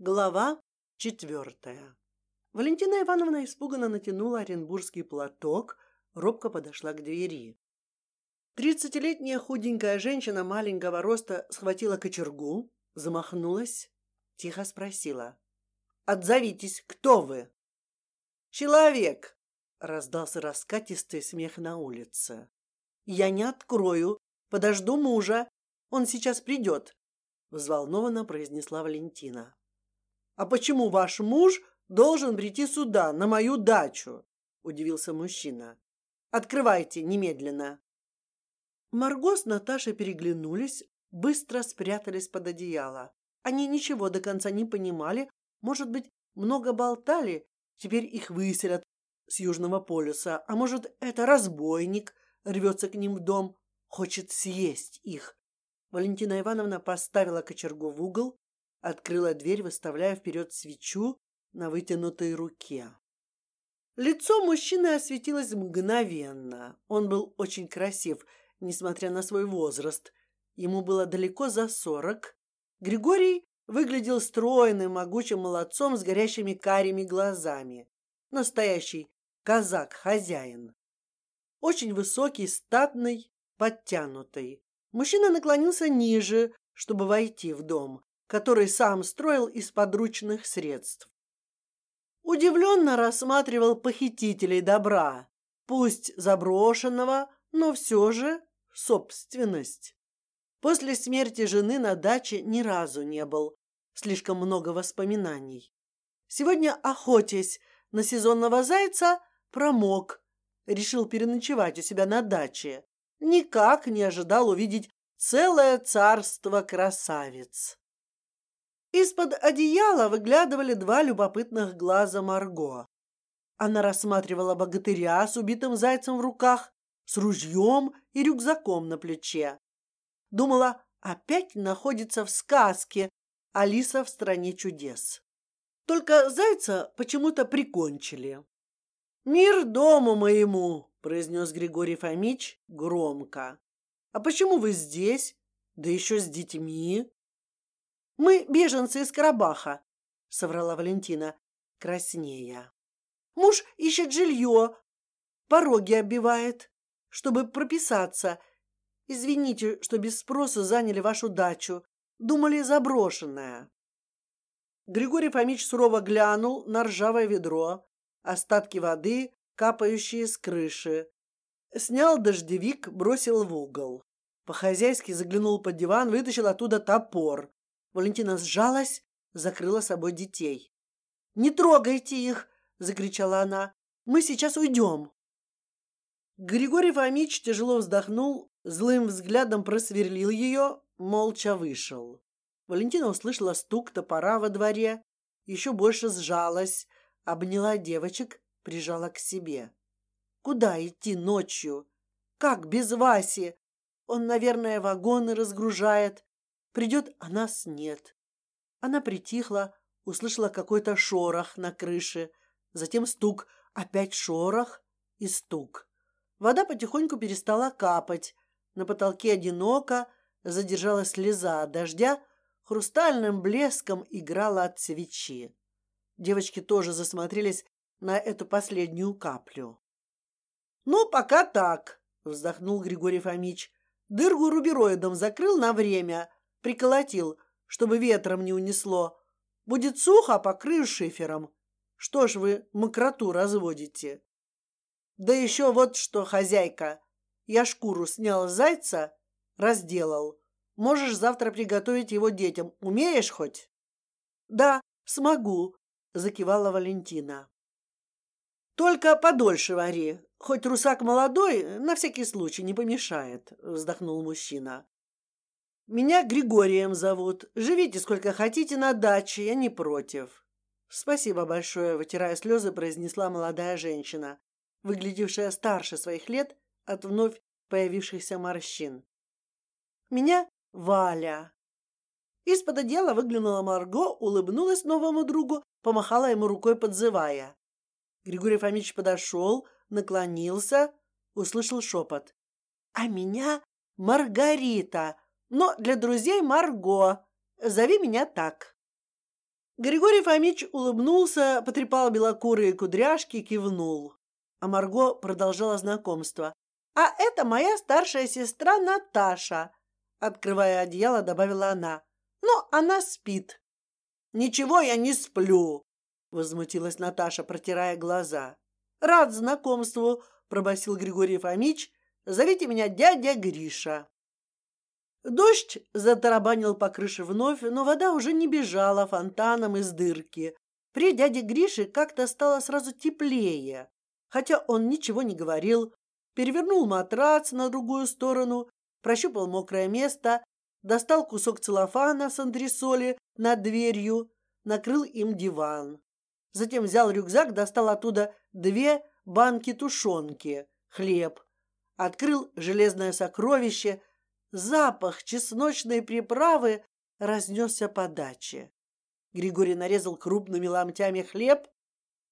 Глава четвертая. Валентина Ивановна испуганно натянула оренбургский платок, робко подошла к двери. Тридцатилетняя худенькая женщина маленького роста схватила кочергу, замахнулась, тихо спросила: "Отзовитесь, кто вы?" "Человек", раздался раскатистый смех на улице. "Я не открою, подожду мужа, он сейчас придет", взволнованно произнесла Валентина. А почему ваш муж должен прийти сюда, на мою дачу? Удивился мужчина. Открывайте немедленно. Марго с Наташей переглянулись, быстро спрятались под одеяло. Они ничего до конца не понимали, может быть, много болтали. Теперь их выселят с Южного полюса, а может, это разбойник рвется к ним в дом, хочет съесть их. Валентина Ивановна поставила кочергу в угол, открыла дверь, выставляя вперед свечу на вытянутой руке. Лицо мужчины осветилось мгновенно. Он был очень красив, несмотря на свой возраст. Ему было далеко за сорок. Григорий выглядел стройным, могучим молодцом с горящими карими глазами. Настоящий казак-хозяин. Очень высокий, статный, подтянутый. Мужчина наклонился ниже, чтобы войти в дом который сам строил из подручных средств. Удивленно рассматривал похитителей добра, пусть заброшенного, но все же собственность. После смерти жены на даче ни разу не был, слишком много воспоминаний. Сегодня, охотясь на сезонного зайца, промок, решил переночевать у себя на даче. Никак не ожидал увидеть целое царство красавиц. Из-под одеяла выглядывали два любопытных глаза Марго. Она рассматривала богатыря с убитым зайцем в руках, с ружьем и рюкзаком на плече. Думала, опять находится в сказке Алиса в стране чудес. Только зайца почему-то прикончили. Мир дому моему, произнес Григорий Фомич громко. А почему вы здесь, да еще с детьми? Мы беженцы из Карабаха, соврала Валентина, краснея. Муж ищет жилье, пороги оббивает, чтобы прописаться. Извините, что без спроса заняли вашу дачу. Думали заброшенная. Григорий Фомич сурово глянул на ржавое ведро, остатки воды, капающие с крыши. Снял дождевик, бросил в угол. По-хозяйски заглянул под диван, вытащил оттуда топор. Валентина сжалась, закрыла собой детей. Не трогайте их, закричала она. Мы сейчас уйдем. Григорий Фомич тяжело вздохнул, злым взглядом просверлил ее, молча вышел. Валентина услышала стук топора во дворе, еще больше сжалась, обняла девочек, прижала к себе. Куда идти ночью? Как без Васи? Он, наверное, вагоны разгружает, Придет, а нас нет. Она притихла, услышала какой-то шорох на крыше, затем стук, опять шорох и стук. Вода потихоньку перестала капать. На потолке одиноко задержалась слеза дождя, хрустальным блеском играла от свечи. Девочки тоже засмотрелись на эту последнюю каплю. Ну, пока так, вздохнул Григорий Фомич. Дыргу рубероидом закрыл на время, приколотил, чтобы ветром не унесло. Будет сухо, покрою шифером. Что ж вы мокроту разводите? Да еще вот что, хозяйка, я шкуру снял с зайца, разделал. Можешь завтра приготовить его детям. Умеешь хоть? Да, смогу, закивала Валентина. Только подольше вари, хоть русак молодой, на всякий случай не помешает, вздохнул мужчина. Меня Григорием зовут. Живите сколько хотите на даче, я не против. Спасибо большое, вытирая слезы, произнесла молодая женщина, выглядевшая старше своих лет от вновь появившихся морщин. Меня Валя. Из-под одеяла выглянула Марго, улыбнулась новому другу, помахала ему рукой, подзывая. Григорий Фомич подошел, наклонился, услышал шепот. А меня Маргарита но для друзей Марго. Зови меня так. Григорий Фомич улыбнулся, потрепал белокурые кудряшки, кивнул. А Марго продолжала знакомство. А это моя старшая сестра Наташа. Открывая одеяло, добавила она. Но она спит. Ничего я не сплю, возмутилась Наташа, протирая глаза. Рад знакомству, пробасил Григорий Фомич. Зовите меня дядя Гриша. Дождь затарабанил по крыше вновь, но вода уже не бежала фонтаном из дырки. При дяде Грише как-то стало сразу теплее, хотя он ничего не говорил. Перевернул матрац на другую сторону, прощупал мокрое место, достал кусок целлофана с антресоли над дверью, накрыл им диван. Затем взял рюкзак, достал оттуда две банки тушенки, хлеб, открыл железное сокровище Запах чесночной приправы разнесся по даче. Григорий нарезал крупными ломтями хлеб,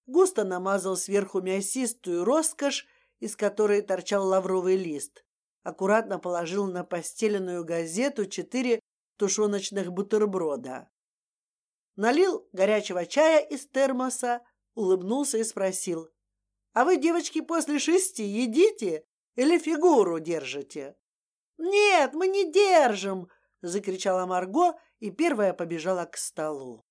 густо намазал сверху мясистую роскошь, из которой торчал лавровый лист, аккуратно положил на постеленную газету четыре тушеночных бутерброда, налил горячего чая из термоса, улыбнулся и спросил: "А вы, девочки, после шести едите или фигуру держите?" Нет, мы не держим! закричала Марго и первая побежала к столу.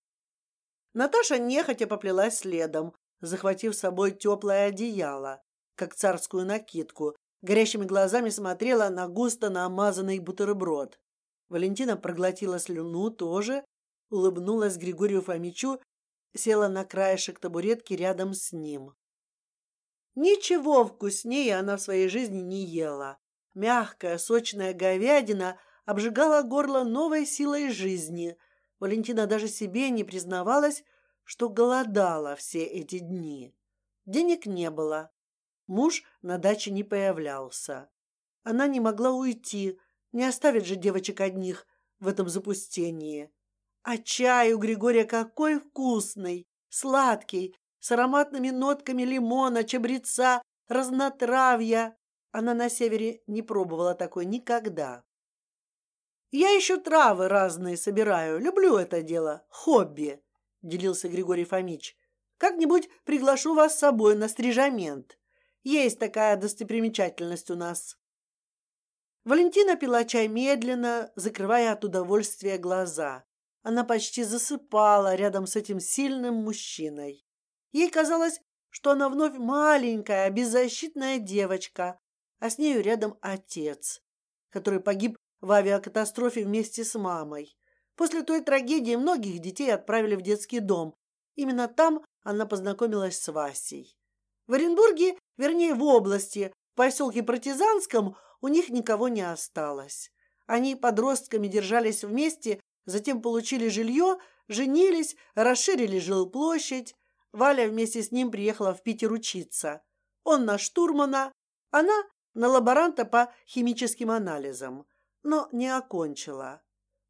Наташа нехотя поплелась следом, захватив с собой теплое одеяло, как царскую накидку. Горящими глазами смотрела на густо намазанный бутерброд. Валентина проглотила слюну тоже, улыбнулась Григорию Фомичу, села на краешек табуретки рядом с ним. Ничего вкуснее она в своей жизни не ела. Мягкая, сочная говядина обжигала горло новой силой жизни. Валентина даже себе не признавалась, что голодала все эти дни. Денег не было, муж на даче не появлялся. Она не могла уйти, не оставить же девочек одних в этом запустении. А чай у Григория какой вкусный, сладкий, с ароматными нотками лимона, чабреца, разнотравья. Она на севере не пробовала такой никогда. Я еще травы разные собираю, люблю это дело, хобби, делился Григорий Фомич. Как-нибудь приглашу вас с собой на стрижамент. Есть такая достопримечательность у нас. Валентина пила чай медленно, закрывая от удовольствия глаза. Она почти засыпала рядом с этим сильным мужчиной. Ей казалось, что она вновь маленькая, беззащитная девочка, а с нею рядом отец, который погиб в авиакатастрофе вместе с мамой. После той трагедии многих детей отправили в детский дом. Именно там она познакомилась с Васей. В Оренбурге, вернее, в области, в поселке Партизанском, у них никого не осталось. Они подростками держались вместе, затем получили жилье, женились, расширили жилплощадь. Валя вместе с ним приехала в Питер учиться. Он на штурмана, она на лаборанта по химическим анализам, но не окончила.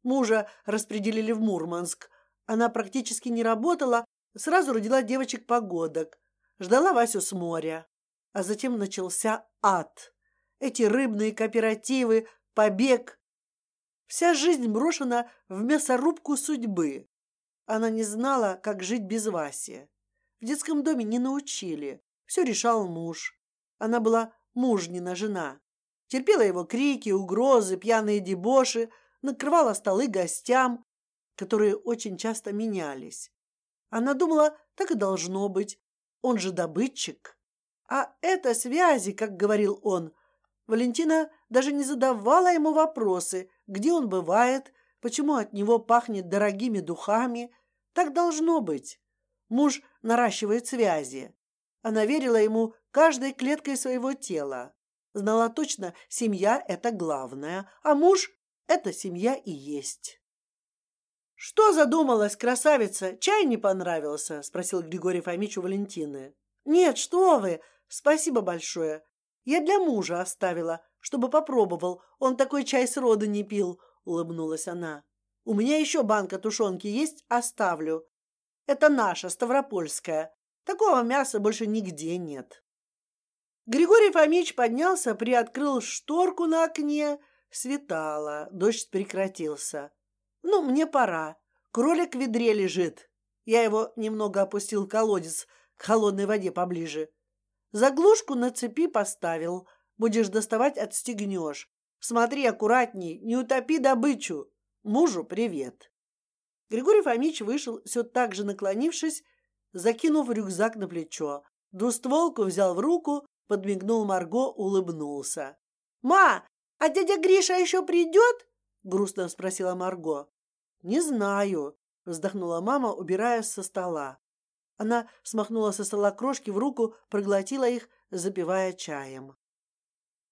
Мужа распределили в Мурманск. Она практически не работала, сразу родила девочек погодок, ждала Васю с моря, а затем начался ад. Эти рыбные кооперативы, побег. Вся жизнь брошена в мясорубку судьбы. Она не знала, как жить без Васи. В детском доме не научили, все решал муж. Она была мужнина жена. Терпела его крики, угрозы, пьяные дебоши, накрывала столы гостям, которые очень часто менялись. Она думала, так и должно быть. Он же добытчик. А это связи, как говорил он. Валентина даже не задавала ему вопросы, где он бывает, почему от него пахнет дорогими духами. Так должно быть. Муж наращивает связи. Она верила ему каждой клеткой своего тела. Знала точно, семья – это главное, а муж – это семья и есть. Что задумалась, красавица? Чай не понравился? – спросил Григорий Фомич у Валентины. Нет, что вы! Спасибо большое. Я для мужа оставила, чтобы попробовал. Он такой чай с рода не пил. Улыбнулась она. У меня еще банка тушенки есть, оставлю. Это наша ставропольская. Такого мяса больше нигде нет. Григорий Фомич поднялся, приоткрыл шторку на окне. Светало, дождь прекратился. Ну, мне пора. Кролик в ведре лежит. Я его немного опустил в колодец к холодной воде поближе. Заглушку на цепи поставил. Будешь доставать, отстегнешь. Смотри аккуратней, не утопи добычу. Мужу привет. Григорий Фомич вышел, все так же наклонившись, закинув рюкзак на плечо. Двустволку взял в руку, подмигнул Марго, улыбнулся. Ма, а дядя Гриша еще придет? грустно спросила Марго. Не знаю, вздохнула мама, убирая со стола. Она смахнула со стола крошки в руку, проглотила их, запивая чаем.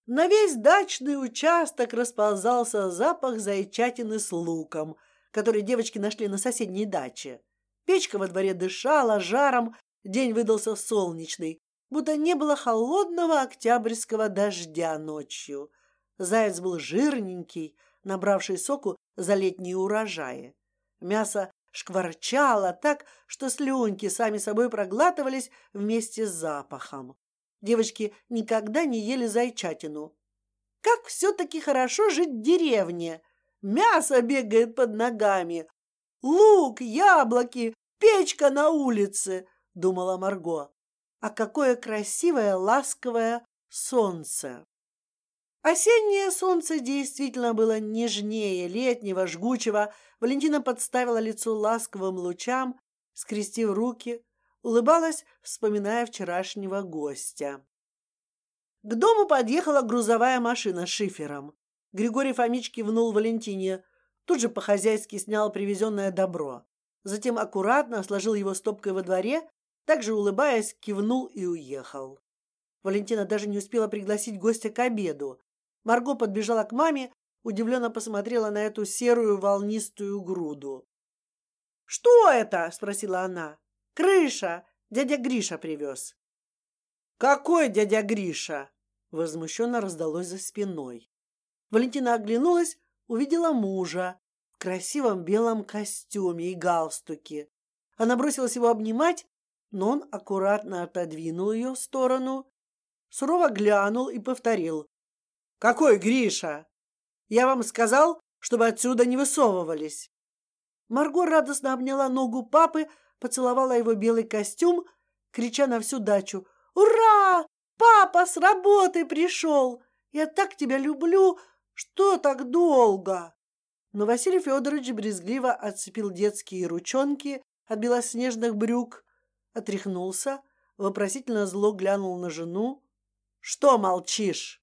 На весь дачный участок расползался запах зайчатины с луком, который девочки нашли на соседней даче. Печка во дворе дышала жаром, день выдался солнечный, будто не было холодного октябрьского дождя ночью. Заяц был жирненький, набравший соку за летние урожаи. Мясо шкварчало так, что слюнки сами собой проглатывались вместе с запахом. Девочки никогда не ели зайчатину. Как все-таки хорошо жить в деревне. Мясо бегает под ногами, лук, яблоки, печка на улице, думала Марго. А какое красивое, ласковое солнце! Осеннее солнце действительно было нежнее летнего, жгучего. Валентина подставила лицо ласковым лучам, скрестив руки, улыбалась, вспоминая вчерашнего гостя. К дому подъехала грузовая машина с шифером. Григорий Фомич кивнул Валентине, тут же по-хозяйски снял привезенное добро, затем аккуратно сложил его стопкой во дворе, также улыбаясь кивнул и уехал. Валентина даже не успела пригласить гостя к обеду. Марго подбежала к маме, удивленно посмотрела на эту серую волнистую груду. Что это? спросила она. Крыша. Дядя Гриша привез. Какой дядя Гриша? Возмущенно раздалось за спиной. Валентина оглянулась, увидела мужа в красивом белом костюме и галстуке. Она бросилась его обнимать, но он аккуратно отодвинул ее в сторону, сурово глянул и повторил: "Какой Гриша? Я вам сказал, чтобы отсюда не высовывались". Марго радостно обняла ногу папы, поцеловала его белый костюм, крича на всю дачу: «Ура! Папа с работы пришел! Я так тебя люблю! Что так долго?» Но Василий Федорович брезгливо отцепил детские ручонки от белоснежных брюк, отряхнулся, вопросительно зло глянул на жену. «Что молчишь?»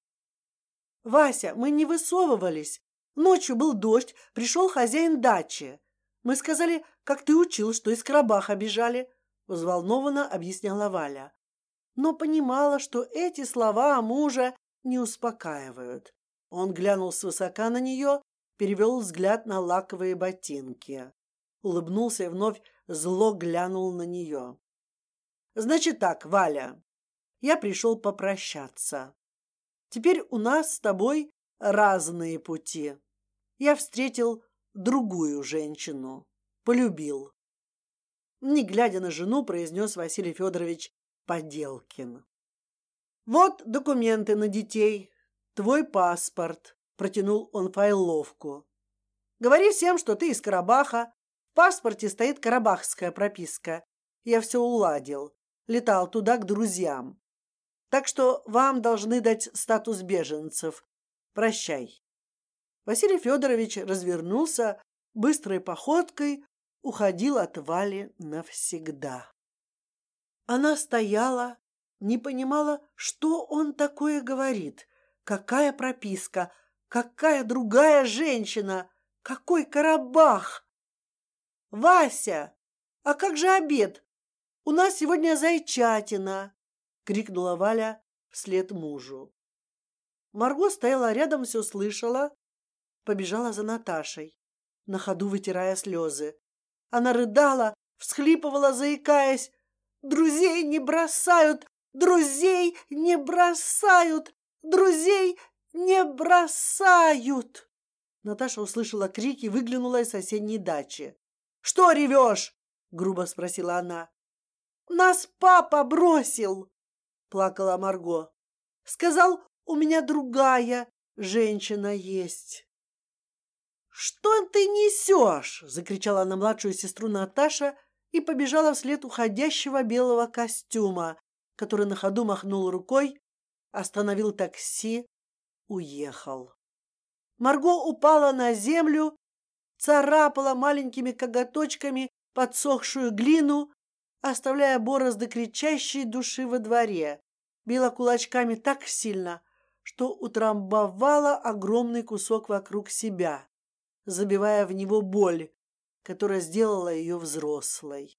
«Вася, мы не высовывались. Ночью был дождь, пришел хозяин дачи. Мы сказали, как ты учил, что из Карабаха бежали. Взволнованно объясняла Валя, но понимала, что эти слова мужа не успокаивают. Он глянул свысока на нее, перевел взгляд на лаковые ботинки, улыбнулся и вновь зло глянул на нее. Значит так, Валя, я пришел попрощаться. Теперь у нас с тобой разные пути. Я встретил другую женщину, полюбил. Не глядя на жену, произнес Василий Федорович Поделкин. Вот документы на детей, твой паспорт. Протянул он файловку. Говори всем, что ты из Карабаха. В паспорте стоит карабахская прописка. Я все уладил. Летал туда к друзьям. Так что вам должны дать статус беженцев. Прощай. Василий Федорович развернулся быстрой походкой, уходил от Вали навсегда. Она стояла, не понимала, что он такое говорит, какая прописка, какая другая женщина, какой Карабах. Вася, а как же обед? У нас сегодня зайчатина, крикнула Валя вслед мужу. Марго стояла рядом, все слышала, побежала за Наташей, на ходу вытирая слезы. Она рыдала, всхлипывала, заикаясь. Друзей не бросают, друзей не бросают, друзей не бросают. Наташа услышала крики, выглянула из соседней дачи. Что ревешь? грубо спросила она. Нас папа бросил, плакала Марго. Сказал, у меня другая женщина есть. Что ты несешь? закричала на младшую сестру Наташа и побежала вслед уходящего белого костюма, который на ходу махнул рукой, остановил такси, уехал. Марго упала на землю, царапала маленькими коготочками подсохшую глину, оставляя борозды кричащей души во дворе, била кулачками так сильно, что утрамбовала огромный кусок вокруг себя, забивая в него боль, которая сделала ее взрослой.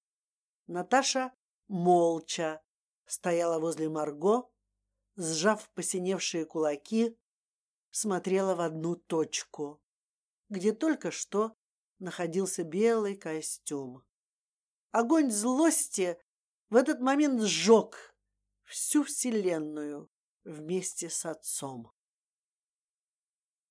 Наташа молча стояла возле Марго, сжав посиневшие кулаки, смотрела в одну точку, где только что находился белый костюм. Огонь злости в этот момент сжег всю вселенную вместе с отцом.